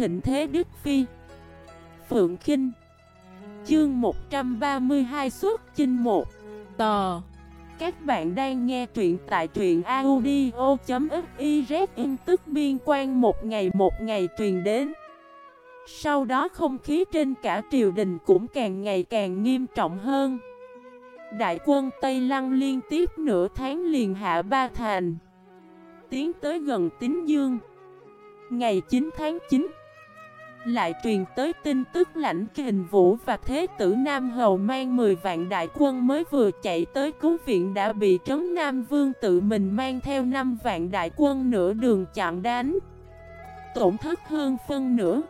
thịnh thế Đức Phi. Phượng Kinh. Chương 132 xuất chinh 1 Tò. Các bạn đang nghe truyện tại truyện audio.xyz tức biên quan một ngày một ngày truyền đến. Sau đó không khí trên cả triều đình cũng càng ngày càng nghiêm trọng hơn. Đại quân Tây Lăng liên tiếp nửa tháng liền hạ ba thành, Tiến tới gần Tín Dương. Ngày 9 tháng 9 lại truyền tới tin tức lãnh kình vũ và thế tử Nam Hầu mang 10 vạn đại quân mới vừa chạy tới cứu viện đã bị trấn Nam Vương tự mình mang theo 5 vạn đại quân nửa đường chặn đánh. Tổn thất hơn phân nửa.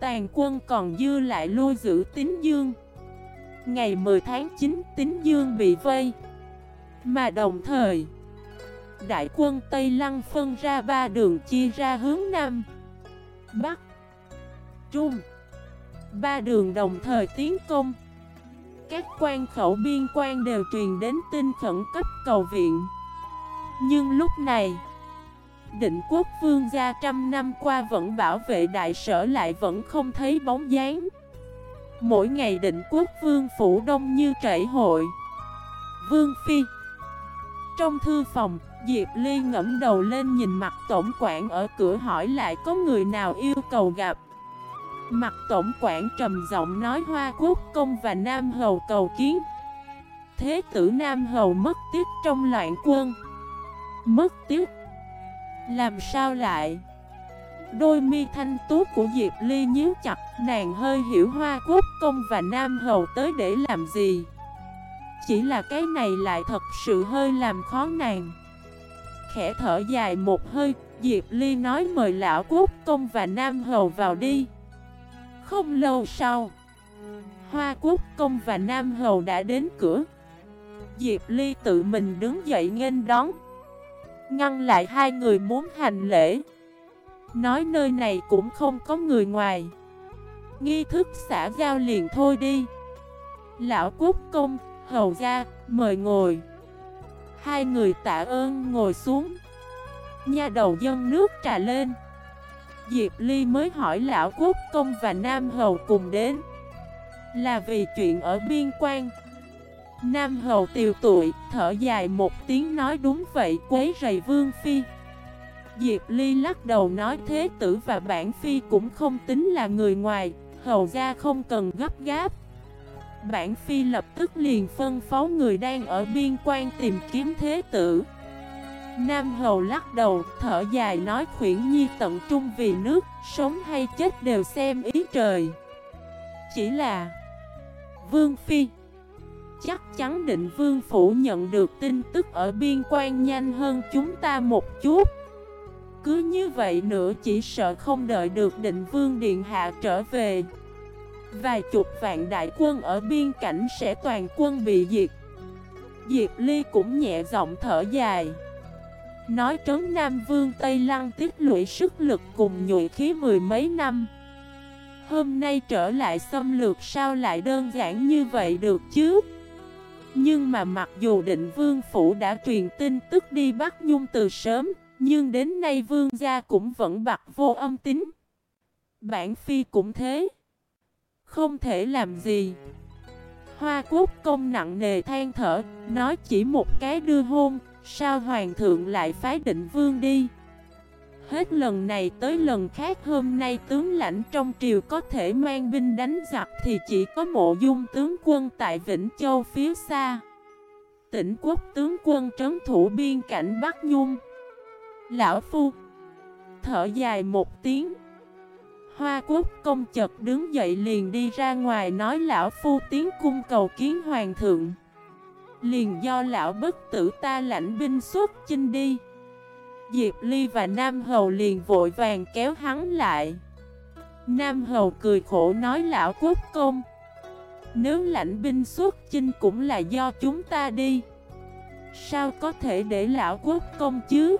Tàn quân còn dư lại lôi giữ tín dương. Ngày 10 tháng 9 tín dương bị vây. Mà đồng thời, Đại quân Tây Lăng phân ra ba đường chia ra hướng Nam. Bắc Trung Ba đường đồng thời tiến công. Các quan khẩu biên quan đều truyền đến tin khẩn cấp cầu viện. Nhưng lúc này Định quốc vương gia trăm năm qua vẫn bảo vệ đại sở lại vẫn không thấy bóng dáng. Mỗi ngày định quốc vương phủ đông như trễ hội. Vương Phi Trong thư phòng, Diệp Ly ngẫm đầu lên nhìn mặt tổng quản ở cửa hỏi lại có người nào yêu cầu gặp. Mặt tổng quản trầm giọng nói Hoa Quốc Công và Nam Hầu cầu kiến. Thế tử Nam Hầu mất tiếc trong loạn quân. Mất tiếc? Làm sao lại? Đôi mi thanh tú của Diệp Ly nhíu chặt, Nàng hơi hiểu Hoa Quốc Công và Nam Hầu tới để làm gì. Chỉ là cái này lại thật sự hơi làm khó nàng. Khẽ thở dài một hơi, Diệp Ly nói mời Lão Quốc Công và Nam Hầu vào đi. Không lâu sau Hoa Quốc Công và Nam Hầu đã đến cửa. Diệp Ly tự mình đứng dậy nghênh đón. Ngăn lại hai người muốn hành lễ. Nói nơi này cũng không có người ngoài. Nghi thức xã giao liền thôi đi. Lão quốc công, hầu gia mời ngồi. Hai người tạ ơn ngồi xuống. Nhà đầu dân nước trà lên. Diệp Ly mới hỏi lão quốc công và Nam Hầu cùng đến Là vì chuyện ở biên quan Nam Hầu tiều tụi, thở dài một tiếng nói đúng vậy quấy rầy Vương Phi Diệp Ly lắc đầu nói thế tử và bản phi cũng không tính là người ngoài, hầu ra không cần gấp gáp. Bản phi lập tức liền phân phó người đang ở biên quan tìm kiếm thế tử. Nam hầu lắc đầu, thở dài nói khuyển nhi tận trung vì nước, sống hay chết đều xem ý trời. Chỉ là Vương Phi Chắc chắn định vương phủ nhận được tin tức ở biên quan nhanh hơn chúng ta một chút. Cứ như vậy nữa chỉ sợ không đợi được định vương điện hạ trở về. Vài chục vạn đại quân ở biên cảnh sẽ toàn quân bị diệt. Diệp Ly cũng nhẹ giọng thở dài. Nói trấn Nam Vương Tây Lăng tích lũy sức lực cùng nhụy khí mười mấy năm Hôm nay trở lại xâm lược sao lại đơn giản như vậy được chứ Nhưng mà mặc dù định vương phủ đã truyền tin tức đi bắt Nhung từ sớm nhưng đến nay vương gia cũng vẫn bặt vô âm tính. Bản phi cũng thế. Không thể làm gì. Hoa quốc công nặng nề than thở, nói chỉ một cái đưa hôn, sao hoàng thượng lại phái định vương đi. Hết lần này tới lần khác hôm nay tướng lãnh trong triều có thể mang binh đánh giặc thì chỉ có mộ dung tướng quân tại Vĩnh Châu phía xa. Tỉnh quốc tướng quân trấn thủ biên cảnh Bắc Nhung. Lão Phu, Thở dài một tiếng Hoa quốc công chật đứng dậy liền đi ra ngoài nói lão phu tiến cung cầu kiến hoàng thượng Liền do lão bất tử ta lãnh binh xuất chinh đi. Diệp Ly và Nam Hầu liền vội vàng kéo hắn lại. Nam Hầu cười khổ nói, lão quốc công, Nếu lãnh binh xuất chinh cũng là do chúng ta đi. Sao có thể để lão quốc công chứ?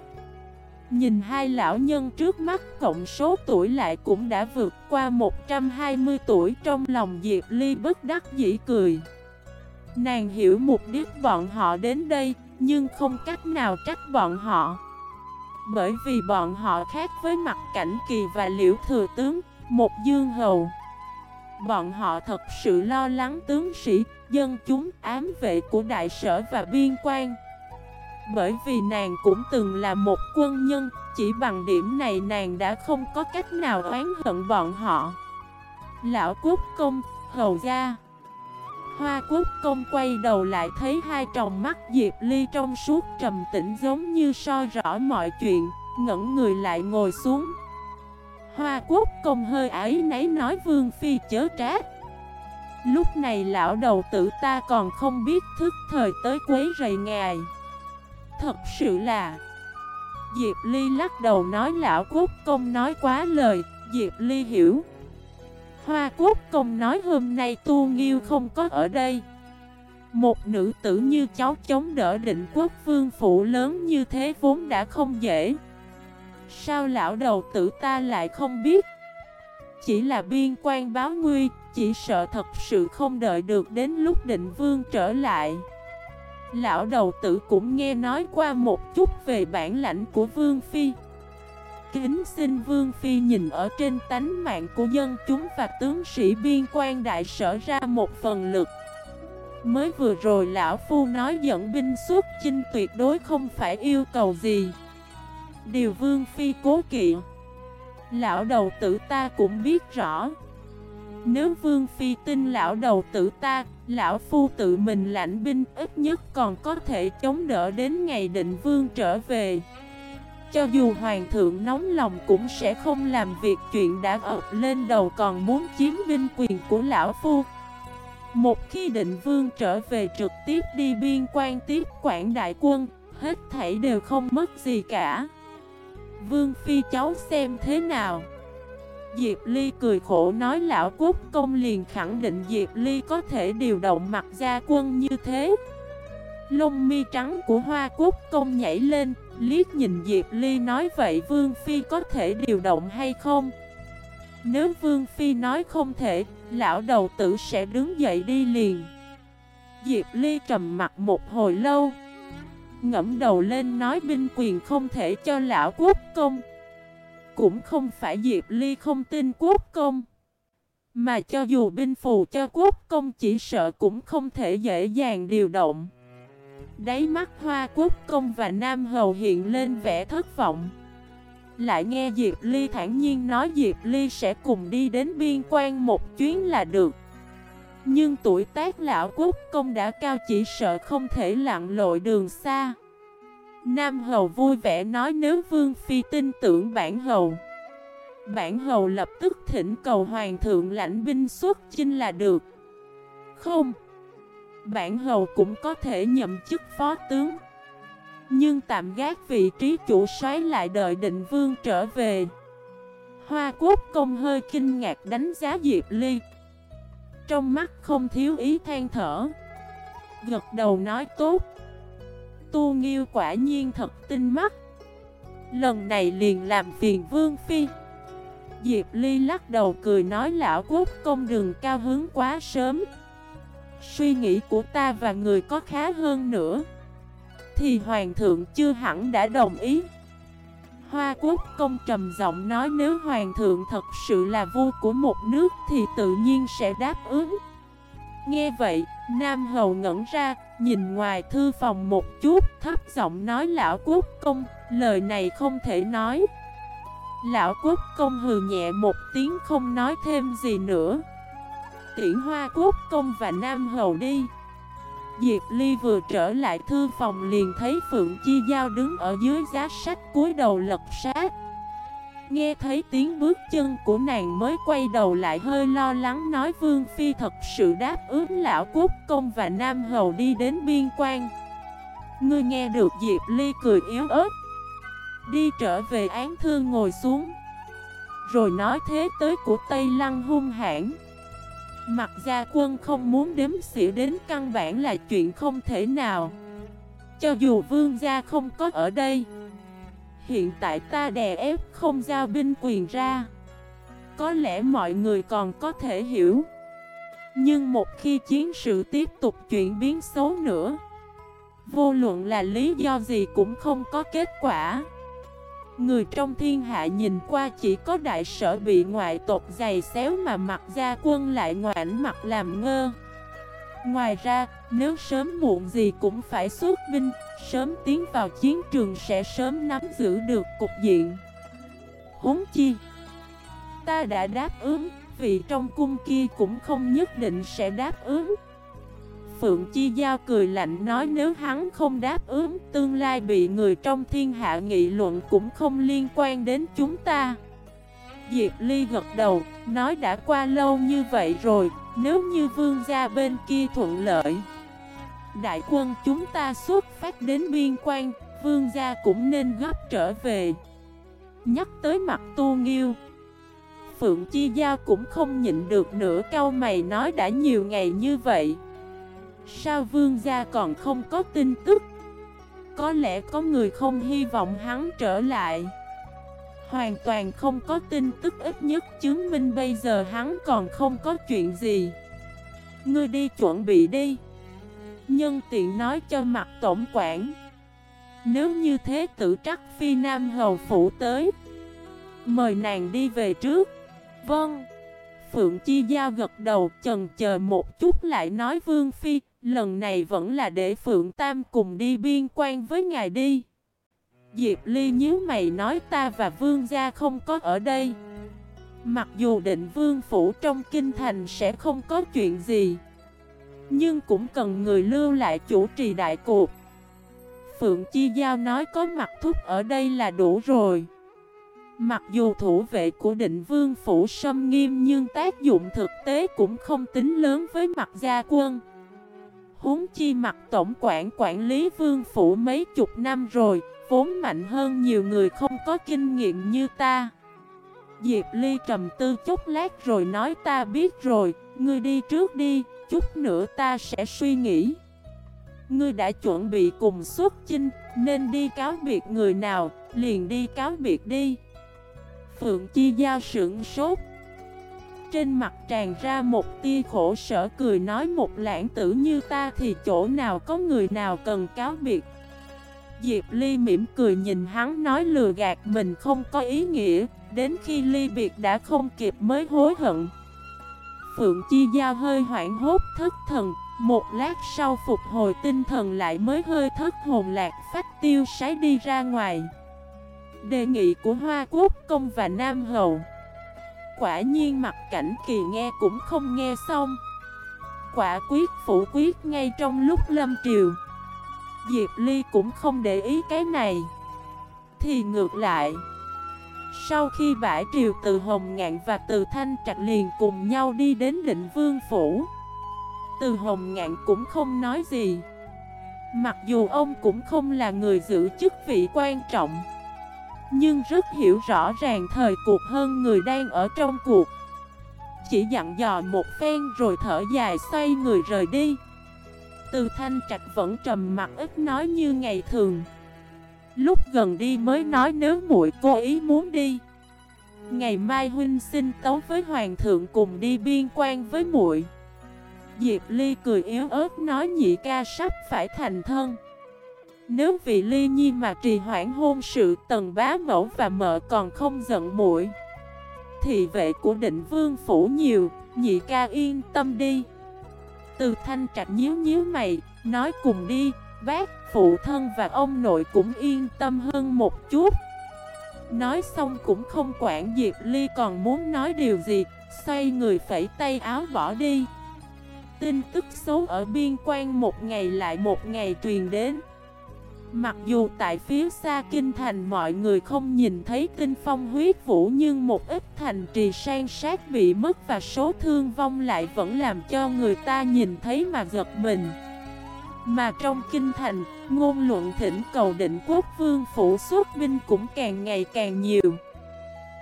Nhìn hai lão nhân trước mắt, cộng số tuổi lại cũng đã vượt qua 120 tuổi trong lòng Diệp Ly bất đắc dĩ cười. Nàng hiểu mục đích bọn họ đến đây, nhưng không cách nào trách bọn họ. Bởi vì bọn họ khác với mặt cảnh kỳ và liễu thừa tướng, một dương hầu. Bọn họ thật sự lo lắng tướng sĩ, dân chúng, ám vệ của đại sở và biên quan. Bởi vì nàng cũng từng là một quân nhân, chỉ bằng điểm này nàng đã không có cách nào oán hận bọn họ. Lão quốc công, hầu gia. Hoa quốc công quay đầu lại thấy hai tròng mắt Diệp Ly trong suốt trầm tĩnh giống như soi rõ mọi chuyện, Ngẩn người lại ngồi xuống. Hoa quốc công hơi ấy nấy nói Vương Phi chớ trát Lúc này lão đầu tử ta còn không biết thức thời tới quấy rầy ngài. Thật sự là, Diệp Ly lắc đầu nói lão quốc công nói quá lời, Diệp Ly hiểu. Hoa quốc công nói hôm nay tu nghiêu không có ở đây. Một nữ tử như cháu chống đỡ định quốc vương phụ lớn như thế vốn đã không dễ. Sao lão đầu tử ta lại không biết? Chỉ là biên quan báo nguy, Chỉ sợ thật sự không đợi được đến lúc định vương trở lại. Lão đầu tử cũng nghe nói qua một chút về bản lãnh của Vương Phi. Kính xin Vương Phi nhìn ở trên tánh mạng của dân chúng và tướng sĩ biên quan đại sở ra một phần lực. Mới vừa rồi Lão Phu nói dẫn binh xuất chinh tuyệt đối không phải yêu cầu gì. Điều Vương Phi cố kỵ, Lão đầu tử ta cũng biết rõ. Nếu Vương Phi tin lão đầu tử ta, Lão Phu tự mình lãnh binh ít nhất còn có thể chống đỡ đến ngày định Vương trở về cho dù hoàng thượng nóng lòng cũng sẽ không làm việc chuyện đã ập lên đầu còn muốn chiếm binh quyền của lão phu. Một khi định vương trở về trực tiếp đi biên quan tiếp quản đại quân, Hết thảy đều không mất gì cả. Vương phi cháu xem thế nào? Diệp Ly cười khổ nói lão quốc công liền khẳng định Diệp Ly có thể điều động mặt gia quân như thế. Lông mi trắng của Hoa Quốc công nhảy lên Liếc nhìn Diệp Ly nói vậy Vương Phi có thể điều động hay không? Nếu Vương Phi nói không thể, lão đầu tử sẽ đứng dậy đi liền. Diệp Ly trầm mặt một hồi lâu. Ngẫm đầu lên nói binh quyền không thể cho lão quốc công. Cũng không phải Diệp Ly không tin quốc công. Mà cho dù binh phù cho quốc công chỉ sợ cũng không thể dễ dàng điều động. Đáy mắt Hoa Quốc Công và Nam Hầu hiện lên vẻ thất vọng. Lại nghe Diệp Ly thản nhiên nói Diệp Ly sẽ cùng đi đến biên quan một chuyến là được. Nhưng tuổi tác lão quốc công đã cao chỉ sợ không thể lặn lội đường xa. Nam Hầu vui vẻ nói nếu Vương Phi tin tưởng bản Hầu. Bản Hầu lập tức thỉnh cầu Hoàng thượng lãnh binh xuất chinh là được. Không Bản hầu cũng có thể nhậm chức phó tướng. Nhưng tạm gác vị trí chủ soái lại đợi định vương trở về. Hoa quốc công hơi kinh ngạc đánh giá Diệp Ly. Trong mắt không thiếu ý than thở. Gật đầu nói tốt. Tu Nghiêu quả nhiên thật tinh mắt. Lần này liền làm phiền Vương Phi. Diệp Ly lắc đầu cười nói lão quốc công đường cao hướng quá sớm. Suy nghĩ của ta và người có khá hơn nữa. Thì hoàng thượng chưa hẳn đã đồng ý. Hoa quốc công trầm giọng nói nếu hoàng thượng thật sự là vua của một nước thì tự nhiên sẽ đáp ứng. Nghe vậy, Nam Hầu ngẩn ra, nhìn ngoài thư phòng một chút, thấp giọng nói lão quốc công, lời này không thể nói. Lão quốc công hừ nhẹ một tiếng không nói thêm gì nữa tiễn Hoa Quốc Công và Nam Hầu đi. Diệp Ly vừa trở lại thư phòng liền thấy Phượng Chi Giao đứng ở dưới giá sách cúi đầu lật sát. Nghe thấy tiếng bước chân của nàng mới quay đầu lại hơi lo lắng nói, Vương Phi thật sự đáp ứng lão quốc công và Nam Hầu đi đến biên quan. Ngươi nghe được Diệp Ly cười yếu ớt. Đi trở về án thương ngồi xuống. Rồi nói thế tới của Tây Lăng hung hãn. Mặt gia quân không muốn đếm xỉa đến căn bản là chuyện không thể nào. Cho dù vương gia không có ở đây, Hiện tại ta đè ép không giao binh quyền ra. Có lẽ mọi người còn có thể hiểu. Nhưng một khi chiến sự tiếp tục chuyển biến xấu nữa, Vô luận là lý do gì cũng không có kết quả. Người trong thiên hạ nhìn qua chỉ có đại sở bị ngoại tộc dày xéo mà mặt gia quân lại ngoảnh mặt làm ngơ. Ngoài ra, nếu sớm muộn gì cũng phải xuất binh, sớm tiến vào chiến trường sẽ sớm nắm giữ được cục diện. Huống chi Ta đã đáp ứng, vì trong cung kia cũng không nhất định sẽ đáp ứng. Phượng Chi Giao cười lạnh nói nếu hắn không đáp ứng Tương lai bị người trong thiên hạ nghị luận cũng không liên quan đến chúng ta. Diệp Ly gật đầu, nói đã qua lâu như vậy rồi Nếu như vương gia bên kia thuận lợi Đại quân chúng ta xuất phát đến biên quan Vương gia cũng nên gấp trở về. Nhắc tới mặt tu nghiêu Phượng Chi Giao cũng không nhịn được nữa câu mày nói đã nhiều ngày như vậy. Sao vương gia còn không có tin tức? Có lẽ có người không hy vọng hắn trở lại. Hoàn toàn không có tin tức ít nhất chứng minh bây giờ hắn còn không có chuyện gì. Ngươi đi chuẩn bị đi. Nhân tiện nói cho mặt tổng quản. Nếu như thế tử trắc phi nam hầu phủ tới. Mời nàng đi về trước. Vâng. Phượng Chi Giao gật đầu, chần chờ một chút lại nói Vương Phi Lần này vẫn là để Phượng Tam cùng đi biên quan với ngài đi. Diệp Ly nhíu mày nói ta và Vương gia không có ở đây. Mặc dù định Vương Phủ trong kinh thành sẽ không có chuyện gì, Nhưng cũng cần người lưu lại chủ trì đại cuộc. Phượng Chi Giao nói có mặt thúc ở đây là đủ rồi. Mặc dù thủ vệ của định vương phủ xâm nghiêm nhưng tác dụng thực tế cũng không tính lớn với mặt gia quân huống chi mặt tổng quản quản lý vương phủ mấy chục năm rồi, vốn mạnh hơn nhiều người không có kinh nghiệm như ta. Diệp Ly trầm tư chút lát rồi nói ta biết rồi, ngươi đi trước đi, chút nữa ta sẽ suy nghĩ. Ngươi đã chuẩn bị cùng xuất chinh, nên đi cáo biệt người nào, liền đi cáo biệt đi. Phượng Chi Giao sưởng sốt trên mặt tràn ra một tia khổ sở cười nói một lãng tử như ta thì chỗ nào có người nào cần cáo biệt. Diệp Ly mỉm cười nhìn hắn nói lừa gạt mình không có ý nghĩa, Đến khi ly biệt đã không kịp mới hối hận. Phượng Chi Giao hơi hoảng hốt thất thần, Một lát sau phục hồi tinh thần lại mới hơi thất hồn lạc phách tiêu sái đi ra ngoài. Đề nghị của Hoa Quốc Công và Nam Hậu Quả nhiên mặt cảnh kỳ nghe cũng không nghe xong. Quả quyết phủ quyết ngay trong lúc lâm triều. Diệp Ly cũng không để ý cái này. Thì ngược lại, Sau khi bãi triều từ Hồng Ngạn và từ Thanh Trạch liền cùng nhau đi đến định vương phủ, Từ Hồng Ngạn cũng không nói gì. Mặc dù ông cũng không là người giữ chức vị quan trọng nhưng rất hiểu rõ ràng thời cuộc hơn người đang ở trong cuộc. Chỉ dặn dò một phen rồi thở dài xoay người rời đi. Từ thanh trạch vẫn trầm mặt ít nói như ngày thường. Lúc gần đi mới nói nếu muội cô ý muốn đi. Ngày mai huynh xin tấu với hoàng thượng cùng đi biên quan với muội. Diệp Ly cười yếu ớt nói nhị ca sắp phải thành thân nếu vì ly nhi mà trì hoãn hôn sự tần bá mẫu và mợ còn không giận muội Thì vệ của định vương phủ nhiều, nhị ca yên tâm đi. Từ thanh trạch nhíu nhíu mày, nói cùng đi, bác, phụ thân và ông nội cũng yên tâm hơn một chút. Nói xong cũng không quản Diệp Ly còn muốn nói điều gì, xoay người phẩy tay áo bỏ đi. Tin tức xấu ở biên quan một ngày lại một ngày truyền đến. Mặc dù tại phía xa kinh thành mọi người không nhìn thấy tinh phong huyết vũ nhưng một ít thành trì sang sát bị mất và số thương vong lại vẫn làm cho người ta nhìn thấy mà giật mình. Mà trong kinh thành, ngôn luận thỉnh cầu định quốc vương phủ xuất binh cũng càng ngày càng nhiều.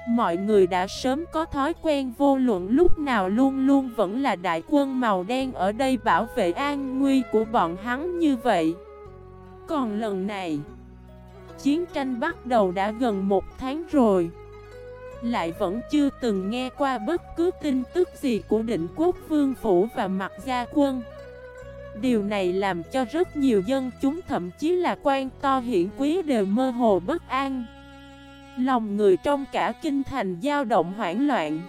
Mọi người đã sớm có thói quen vô luận lúc nào luôn luôn vẫn là đại quân màu đen ở đây bảo vệ an nguy của bọn hắn như vậy. Còn lần này, Chiến tranh bắt đầu đã gần một tháng rồi. Lại vẫn chưa từng nghe qua bất cứ tin tức gì của định quốc vương phủ và mặt gia quân. Điều này làm cho rất nhiều dân chúng thậm chí là quan to hiển quý đều mơ hồ bất an. Lòng người trong cả kinh thành dao động hoảng loạn.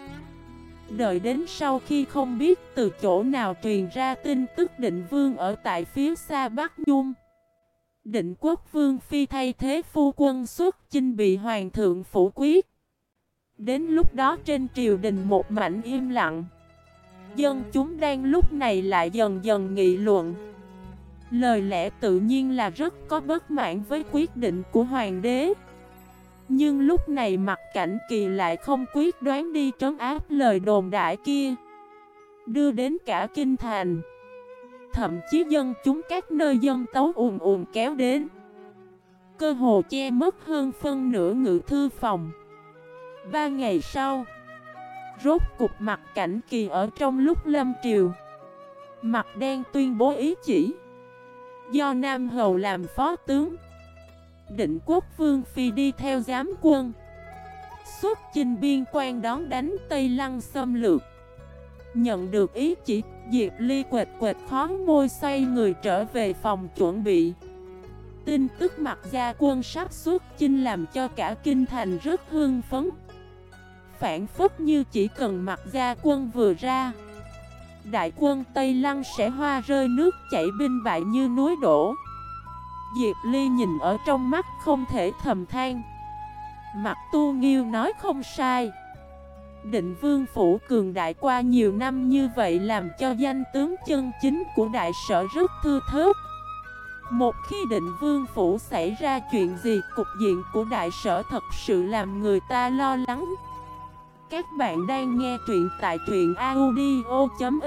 Đợi đến sau khi không biết từ chỗ nào truyền ra tin tức định vương ở tại phía xa Bắc Nhung Định quốc vương phi thay thế phu quân xuất chinh bị hoàng thượng phủ quyết. Đến lúc đó trên triều đình một mảnh im lặng. Dân chúng đang lúc này lại dần dần nghị luận. Lời lẽ tự nhiên là rất có bất mãn với quyết định của hoàng đế. Nhưng lúc này mặt cảnh kỳ lại không quyết đoán đi trấn áp lời đồn đại kia. Đưa đến cả kinh thành. Thậm chí dân chúng các nơi dân tấu ùn ùn kéo đến. Cơ hồ che mất hơn phân nửa ngự thư phòng. Ba ngày sau, Rốt cục mặt cảnh kỳ ở trong lúc lâm triều. Mặt đen tuyên bố ý chỉ. Do Nam Hầu làm phó tướng, Định quốc vương phi đi theo giám quân. Xuất chinh biên quan đón đánh Tây Lăng xâm lược. Nhận được ý chỉ Diệp Ly quệt quệt khó môi xoay người trở về phòng chuẩn bị. Tin tức mặt gia quân sắp xuất chinh làm cho cả kinh thành rất hương phấn. Phản phức như chỉ cần mặt gia quân vừa ra. Đại quân Tây Lăng sẽ hoa rơi nước chảy binh bại như núi đổ. Diệp Ly nhìn ở trong mắt không thể thầm than. Mặt tu nghiêu nói không sai. Định vương phủ cường đại qua nhiều năm như vậy làm cho danh tướng chân chính của đại sở rất thư thớt. Một khi định vương phủ xảy ra chuyện gì, cục diện của đại sở thật sự làm người ta lo lắng. Các bạn đang nghe truyện tại truyện audio.fif